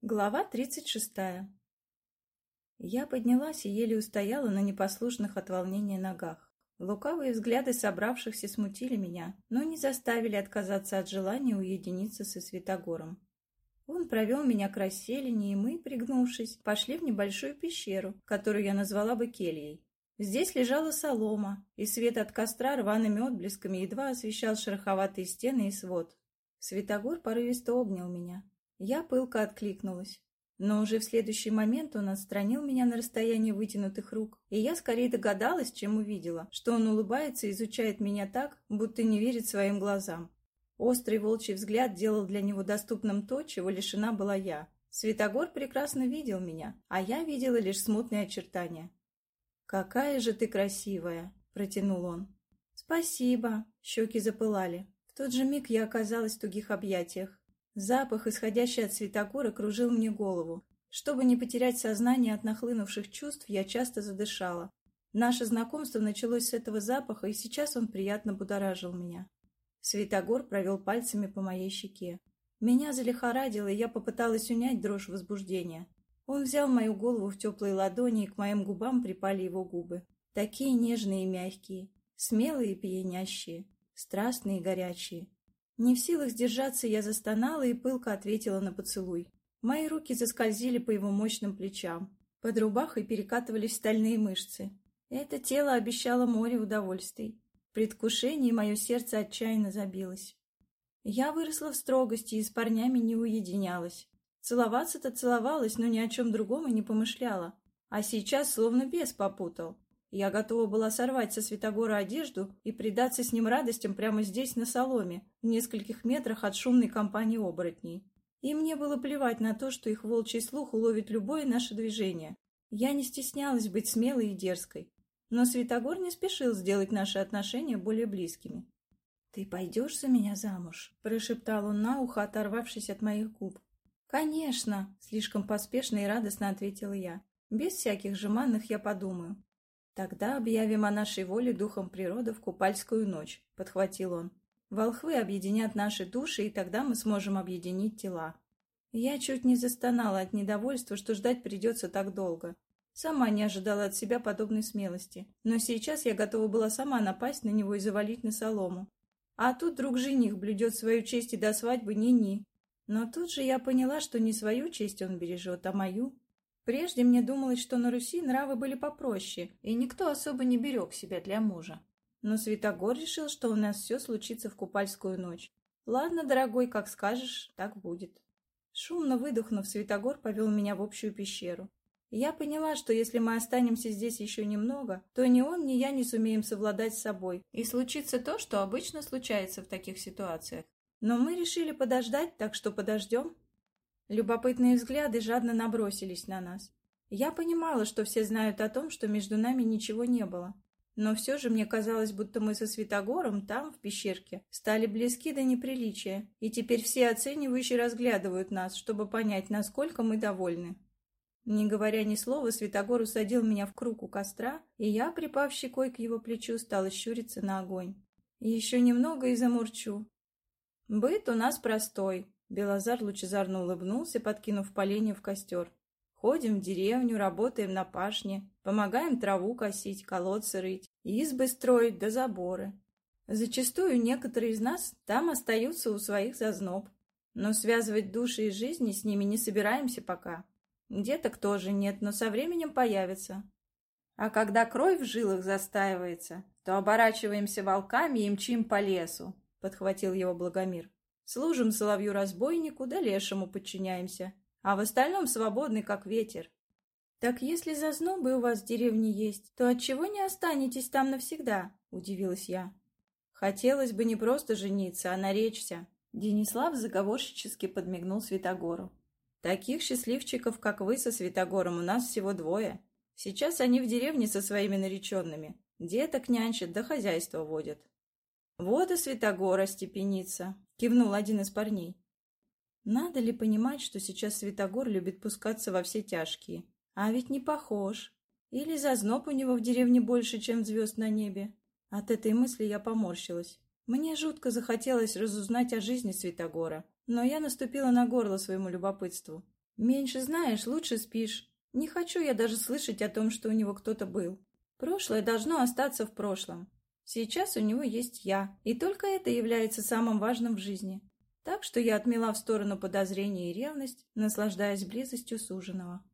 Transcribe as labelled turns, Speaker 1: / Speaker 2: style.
Speaker 1: Глава тридцать шестая. Я поднялась и еле устояла на непослушных от волнения ногах. Лукавые взгляды собравшихся смутили меня, но не заставили отказаться от желания уединиться со Святогором. Он провел меня к расселине, и мы, пригнувшись, пошли в небольшую пещеру, которую я назвала бы кельей. Здесь лежала солома, и свет от костра рваными отблесками едва освещал шероховатые стены и свод. Святогор порывисто обнял меня, я пылко откликнулась. Но уже в следующий момент он отстранил меня на расстояние вытянутых рук, и я скорее догадалась, чем увидела, что он улыбается и изучает меня так, будто не верит своим глазам. Острый волчий взгляд делал для него доступным то, чего лишена была я. Светогор прекрасно видел меня, а я видела лишь смутные очертания. «Какая же ты красивая!» — протянул он. «Спасибо!» — щеки запылали. В тот же миг я оказалась в тугих объятиях. Запах, исходящий от Светогора, кружил мне голову. Чтобы не потерять сознание от нахлынувших чувств, я часто задышала. Наше знакомство началось с этого запаха, и сейчас он приятно будоражил меня. Светогор провел пальцами по моей щеке. Меня залихорадило, и я попыталась унять дрожь возбуждения. Он взял мою голову в теплые ладони, и к моим губам припали его губы. Такие нежные и мягкие, смелые и пьянящие, страстные и горячие. Не в силах сдержаться, я застонала и пылко ответила на поцелуй. Мои руки заскользили по его мощным плечам. Под рубахой перекатывались стальные мышцы. Это тело обещало море удовольствий. В предвкушении мое сердце отчаянно забилось. Я выросла в строгости и с парнями не уединялась. Целоваться-то целовалась, но ни о чем другом и не помышляла. А сейчас словно бес попутал. Я готова была сорвать со Святогора одежду и предаться с ним радостям прямо здесь, на соломе, в нескольких метрах от шумной компании оборотней. И мне было плевать на то, что их волчий слух уловит любое наше движение. Я не стеснялась быть смелой и дерзкой. Но Святогор не спешил сделать наши отношения более близкими. «Ты пойдешь за меня замуж?» – прошептал он на ухо, оторвавшись от моих губ. «Конечно!» – слишком поспешно и радостно ответила я. «Без всяких жеманных я подумаю. «Тогда объявим о нашей воле духом природы в купальскую ночь», — подхватил он. «Волхвы объединят наши души, и тогда мы сможем объединить тела». Я чуть не застонала от недовольства, что ждать придется так долго. Сама не ожидала от себя подобной смелости. Но сейчас я готова была сама напасть на него и завалить на солому. А тут друг жених блюдет свою честь и до свадьбы ни-ни. Но тут же я поняла, что не свою честь он бережет, а мою. Прежде мне думалось, что на Руси нравы были попроще, и никто особо не берег себя для мужа. Но Святогор решил, что у нас все случится в купальскую ночь. Ладно, дорогой, как скажешь, так будет. Шумно выдохнув, Святогор повел меня в общую пещеру. я поняла, что если мы останемся здесь еще немного, то ни он, ни я не сумеем совладать с собой, и случится то, что обычно случается в таких ситуациях. Но мы решили подождать, так что подождем. Любопытные взгляды жадно набросились на нас. Я понимала, что все знают о том, что между нами ничего не было. Но все же мне казалось, будто мы со Святогором там, в пещерке, стали близки до неприличия, и теперь все оценивающие разглядывают нас, чтобы понять, насколько мы довольны. Не говоря ни слова, Святогор усадил меня в круг у костра, и я, припав щекой к его плечу, стала щуриться на огонь. Еще немного и замурчу. Быт у нас простой, Белозар лучезарно улыбнулся, подкинув поленья в костер. Ходим в деревню, работаем на пашне, помогаем траву косить, колодцы рыть, избы строить да заборы. Зачастую некоторые из нас там остаются у своих зазноб, но связывать души и жизни с ними не собираемся пока. Деток тоже нет, но со временем появится. А когда кровь в жилах застаивается, то оборачиваемся волками и мчим по лесу, — подхватил его Благомир. Служим соловью-разбойнику да лешему подчиняемся, а в остальном свободны, как ветер. Так если зазнобы у вас в деревне есть, то отчего не останетесь там навсегда? Удивилась я. Хотелось бы не просто жениться, а наречься. Денислав заговорщически подмигнул Святогору. Таких счастливчиков, как вы со Святогором, у нас всего двое. Сейчас они в деревне со своими нареченными. Деток нянчат да хозяйство водят. Вот и Святогора степенится, кивнул один из парней. Надо ли понимать, что сейчас Святогор любит пускаться во все тяжкие? А ведь не похож. Или зазноб у него в деревне больше, чем звезд на небе? От этой мысли я поморщилась. Мне жутко захотелось разузнать о жизни Святогора, но я наступила на горло своему любопытству. Меньше знаешь, лучше спишь. Не хочу я даже слышать о том, что у него кто-то был. Прошлое должно остаться в прошлом. Сейчас у него есть я, и только это является самым важным в жизни. Так что я отмела в сторону подозрения и ревность, наслаждаясь близостью суженого.